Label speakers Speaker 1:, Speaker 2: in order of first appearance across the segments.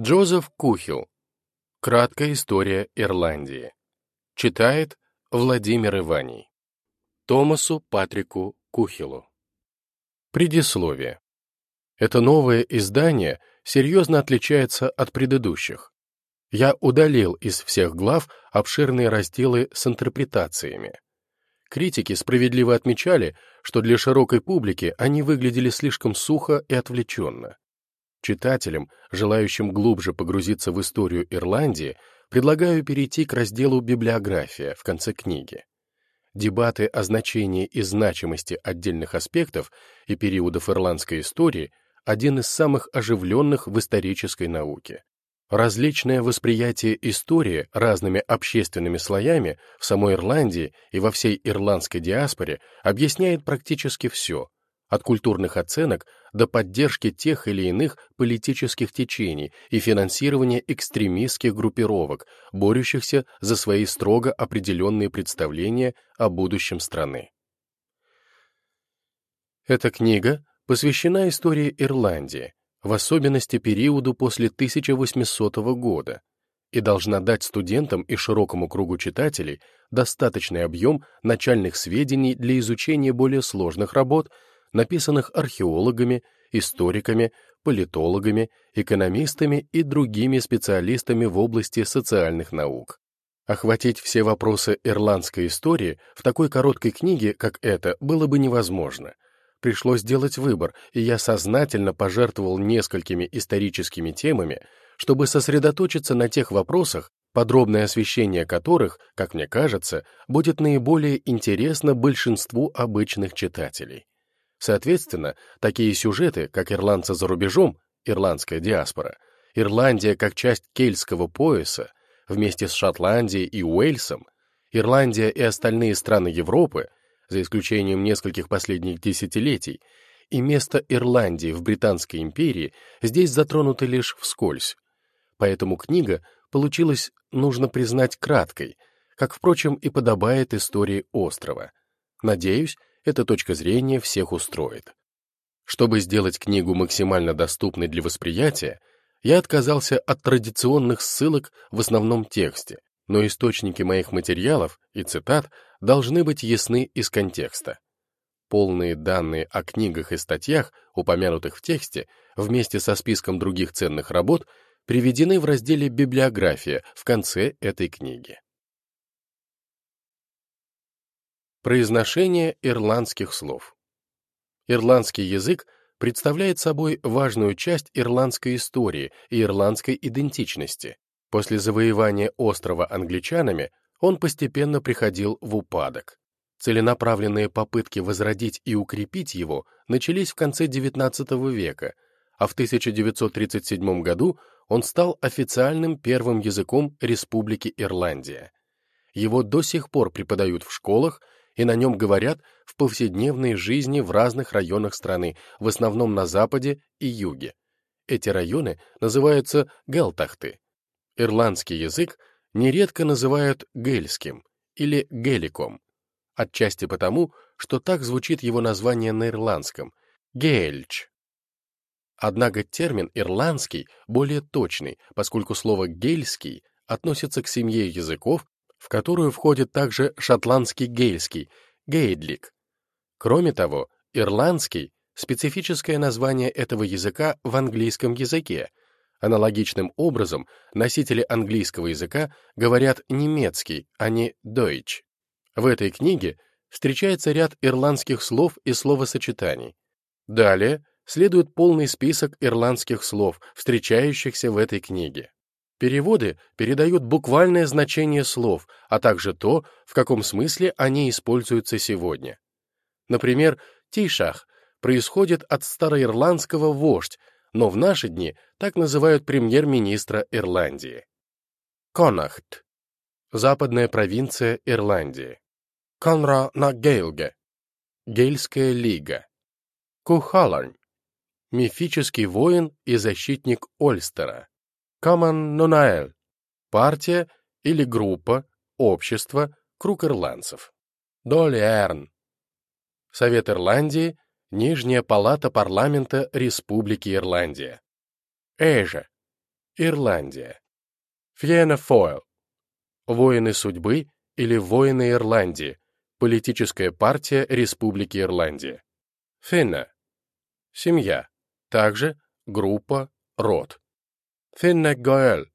Speaker 1: Джозеф Кухил. Краткая история Ирландии. Читает Владимир Иваний. Томасу Патрику Кухилу. Предисловие. Это новое издание серьезно отличается от предыдущих. Я удалил из всех глав обширные разделы с интерпретациями. Критики справедливо отмечали, что для широкой публики они выглядели слишком сухо и отвлеченно. Читателям, желающим глубже погрузиться в историю Ирландии, предлагаю перейти к разделу «Библиография» в конце книги. Дебаты о значении и значимости отдельных аспектов и периодов ирландской истории – один из самых оживленных в исторической науке. Различное восприятие истории разными общественными слоями в самой Ирландии и во всей ирландской диаспоре объясняет практически все, от культурных оценок до поддержки тех или иных политических течений и финансирования экстремистских группировок, борющихся за свои строго определенные представления о будущем страны. Эта книга посвящена истории Ирландии, в особенности периоду после 1800 года, и должна дать студентам и широкому кругу читателей достаточный объем начальных сведений для изучения более сложных работ написанных археологами, историками, политологами, экономистами и другими специалистами в области социальных наук. Охватить все вопросы ирландской истории в такой короткой книге, как эта, было бы невозможно. Пришлось сделать выбор, и я сознательно пожертвовал несколькими историческими темами, чтобы сосредоточиться на тех вопросах, подробное освещение которых, как мне кажется, будет наиболее интересно большинству обычных читателей. Соответственно, такие сюжеты, как ирландцы за рубежом, ирландская диаспора, Ирландия как часть кельтского пояса, вместе с Шотландией и Уэльсом, Ирландия и остальные страны Европы, за исключением нескольких последних десятилетий, и место Ирландии в Британской империи здесь затронуты лишь вскользь. Поэтому книга получилась, нужно признать, краткой, как, впрочем, и подобает истории острова. Надеюсь, эта точка зрения всех устроит. Чтобы сделать книгу максимально доступной для восприятия, я отказался от традиционных ссылок в основном тексте, но источники моих материалов и цитат должны быть ясны из контекста. Полные данные о книгах и статьях, упомянутых в тексте, вместе со списком других ценных работ, приведены в разделе «Библиография» в конце этой книги. Произношение ирландских слов. Ирландский язык представляет собой важную часть ирландской истории и ирландской идентичности. После завоевания острова англичанами он постепенно приходил в упадок. Целенаправленные попытки возродить и укрепить его начались в конце XIX века, а в 1937 году он стал официальным первым языком Республики Ирландия. Его до сих пор преподают в школах и на нем говорят в повседневной жизни в разных районах страны, в основном на западе и юге. Эти районы называются гелтахты. Ирландский язык нередко называют гельским или геликом, отчасти потому, что так звучит его название на ирландском — гельч. Однако термин «ирландский» более точный, поскольку слово «гельский» относится к семье языков, в которую входит также шотландский гейльский, гейдлик. Кроме того, ирландский — специфическое название этого языка в английском языке. Аналогичным образом носители английского языка говорят немецкий, а не deutsch. В этой книге встречается ряд ирландских слов и словосочетаний. Далее следует полный список ирландских слов, встречающихся в этой книге. Переводы передают буквальное значение слов, а также то, в каком смысле они используются сегодня. Например, «тишах» происходит от староирландского «вождь», но в наши дни так называют премьер-министра Ирландии. Конахт — западная провинция Ирландии. Конра на Гейлге — Гейльская лига. Кухаларн — мифический воин и защитник Ольстера. Каман Нунаэль – партия или группа, общество, круг ирландцев. Долиэрн – Совет Ирландии, Нижняя палата парламента Республики Ирландия. Эжа Ирландия. Фьена Фойл. Воины судьбы или воины Ирландии. Политическая партия Республики Ирландия. Финна. Семья. Также группа, род. Финна Гоэль.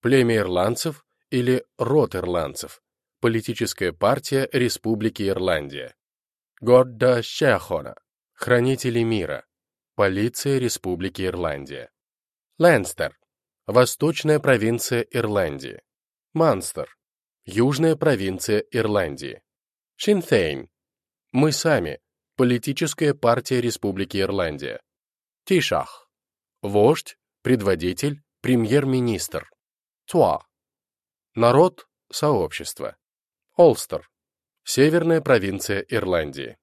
Speaker 1: Племя ирландцев или род ирландцев. Политическая партия Республики Ирландия. Годда Шехона. Хранители мира. Полиция Республики Ирландия. Лэнстер. Восточная провинция Ирландии. Манстер. Южная провинция Ирландии. Шинфейн. Мы сами. Политическая партия Республики Ирландия. Тишах. Вождь, предводитель, премьер-министр. Туа. Народ, сообщество. Олстер. Северная провинция Ирландии.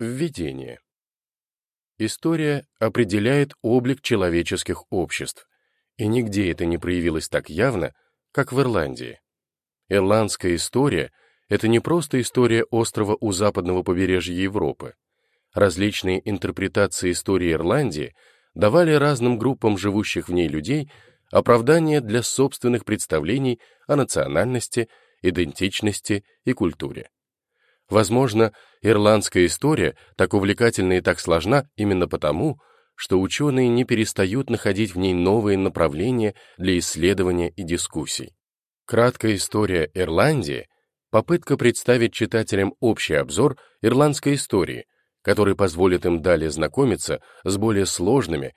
Speaker 1: Введение. История определяет облик человеческих обществ, и нигде это не проявилось так явно, как в Ирландии. Ирландская история — это не просто история острова у западного побережья Европы. Различные интерпретации истории Ирландии давали разным группам живущих в ней людей оправдание для собственных представлений о национальности, идентичности и культуре. Возможно, ирландская история так увлекательна и так сложна именно потому, что ученые не перестают находить в ней новые направления для исследования и дискуссий. Краткая история Ирландии — попытка представить читателям общий обзор ирландской истории, который позволит им далее знакомиться с более сложными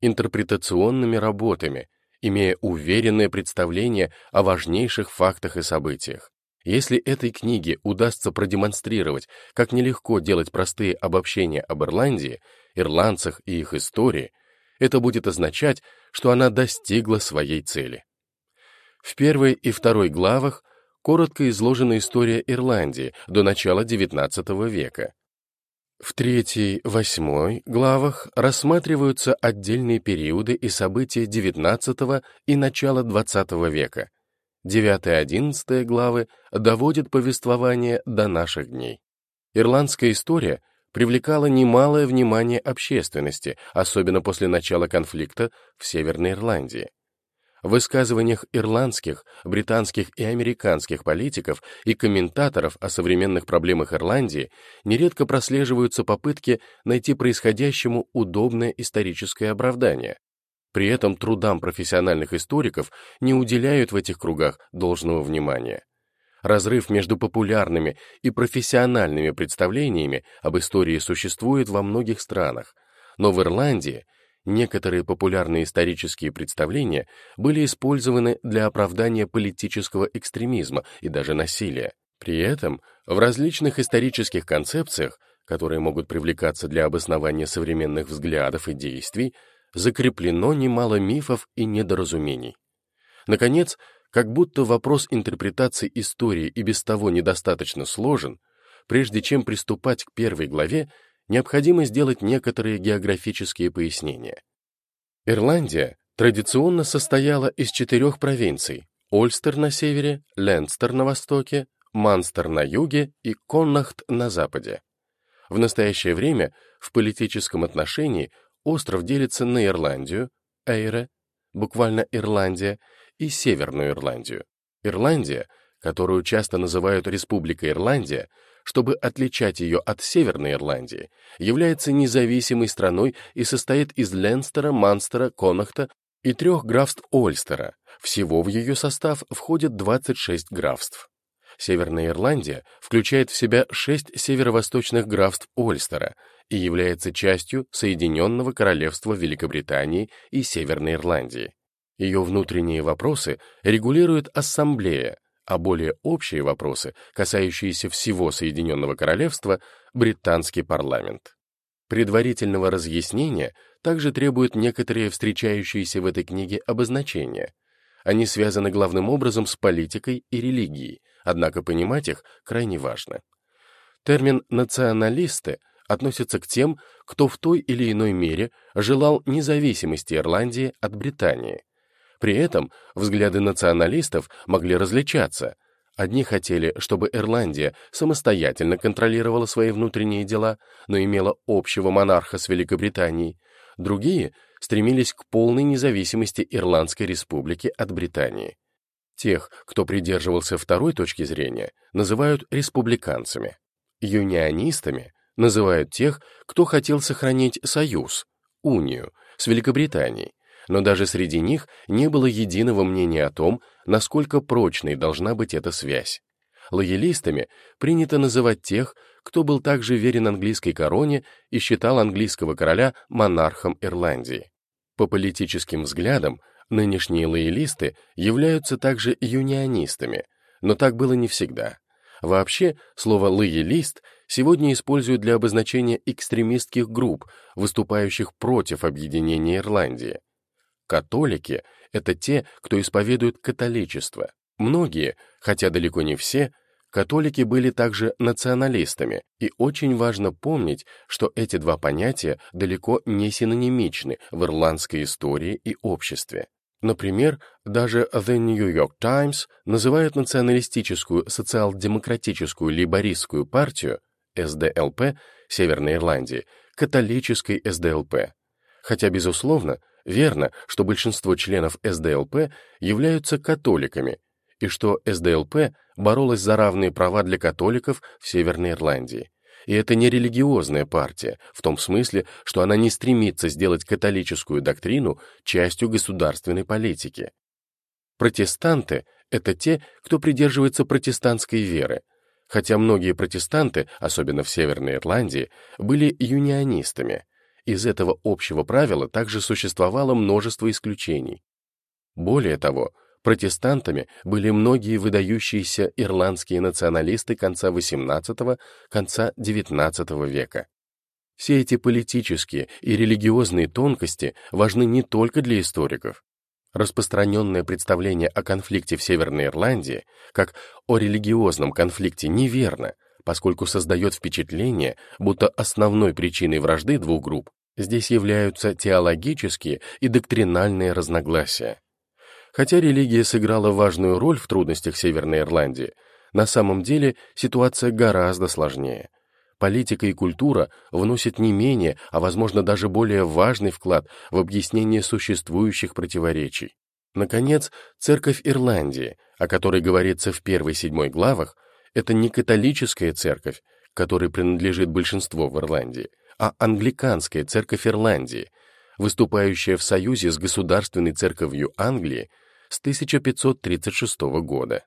Speaker 1: интерпретационными работами, имея уверенное представление о важнейших фактах и событиях. Если этой книге удастся продемонстрировать, как нелегко делать простые обобщения об Ирландии, ирландцах и их истории, это будет означать, что она достигла своей цели. В первой и второй главах коротко изложена история Ирландии до начала XIX века. В третьей, восьмой главах рассматриваются отдельные периоды и события XIX и начала XX века, 9-11 главы доводят повествование до наших дней. Ирландская история привлекала немалое внимание общественности, особенно после начала конфликта в Северной Ирландии. В высказываниях ирландских, британских и американских политиков и комментаторов о современных проблемах Ирландии нередко прослеживаются попытки найти происходящему удобное историческое оправдание. При этом трудам профессиональных историков не уделяют в этих кругах должного внимания. Разрыв между популярными и профессиональными представлениями об истории существует во многих странах, но в Ирландии некоторые популярные исторические представления были использованы для оправдания политического экстремизма и даже насилия. При этом в различных исторических концепциях, которые могут привлекаться для обоснования современных взглядов и действий, закреплено немало мифов и недоразумений. Наконец, как будто вопрос интерпретации истории и без того недостаточно сложен, прежде чем приступать к первой главе, необходимо сделать некоторые географические пояснения. Ирландия традиционно состояла из четырех провинций – Ольстер на севере, Ленстер на востоке, Манстер на юге и Коннахт на западе. В настоящее время в политическом отношении Остров делится на Ирландию, Эйре, буквально Ирландия, и Северную Ирландию. Ирландия, которую часто называют Республика Ирландия, чтобы отличать ее от Северной Ирландии, является независимой страной и состоит из Ленстера, Манстера, Конахта и трех графств Ольстера. Всего в ее состав входит 26 графств. Северная Ирландия включает в себя шесть северо-восточных графств Ольстера, и является частью Соединенного Королевства Великобритании и Северной Ирландии. Ее внутренние вопросы регулирует Ассамблея, а более общие вопросы, касающиеся всего Соединенного Королевства, британский парламент. Предварительного разъяснения также требуют некоторые встречающиеся в этой книге обозначения. Они связаны главным образом с политикой и религией, однако понимать их крайне важно. Термин «националисты» относятся к тем, кто в той или иной мере желал независимости Ирландии от Британии. При этом взгляды националистов могли различаться. Одни хотели, чтобы Ирландия самостоятельно контролировала свои внутренние дела, но имела общего монарха с Великобританией. Другие стремились к полной независимости Ирландской республики от Британии. Тех, кто придерживался второй точки зрения, называют республиканцами. Юнионистами называют тех, кто хотел сохранить союз, унию, с Великобританией, но даже среди них не было единого мнения о том, насколько прочной должна быть эта связь. Лоялистами принято называть тех, кто был также верен английской короне и считал английского короля монархом Ирландии. По политическим взглядам, нынешние лоялисты являются также юнионистами, но так было не всегда. Вообще, слово «лоялист» сегодня используют для обозначения экстремистских групп, выступающих против объединения Ирландии. Католики — это те, кто исповедует католичество. Многие, хотя далеко не все, католики были также националистами, и очень важно помнить, что эти два понятия далеко не синонимичны в ирландской истории и обществе. Например, даже The New York Times называют националистическую социал-демократическую лейбористскую партию СДЛП Северной Ирландии католической СДЛП. Хотя, безусловно, Верно, что большинство членов СДЛП являются католиками, и что СДЛП боролась за равные права для католиков в Северной Ирландии. И это не религиозная партия, в том смысле, что она не стремится сделать католическую доктрину частью государственной политики. Протестанты — это те, кто придерживается протестантской веры, хотя многие протестанты, особенно в Северной Ирландии, были юнионистами — из этого общего правила также существовало множество исключений. Более того, протестантами были многие выдающиеся ирландские националисты конца XVIII, конца XIX века. Все эти политические и религиозные тонкости важны не только для историков. Распространенное представление о конфликте в Северной Ирландии, как о религиозном конфликте, неверно, поскольку создает впечатление, будто основной причиной вражды двух групп здесь являются теологические и доктринальные разногласия. Хотя религия сыграла важную роль в трудностях Северной Ирландии, на самом деле ситуация гораздо сложнее. Политика и культура вносят не менее, а возможно даже более важный вклад в объяснение существующих противоречий. Наконец, Церковь Ирландии, о которой говорится в первой седьмой главах, это не католическая церковь, которой принадлежит большинство в Ирландии, а англиканская церковь Ирландии, выступающая в союзе с Государственной церковью Англии с 1536 года.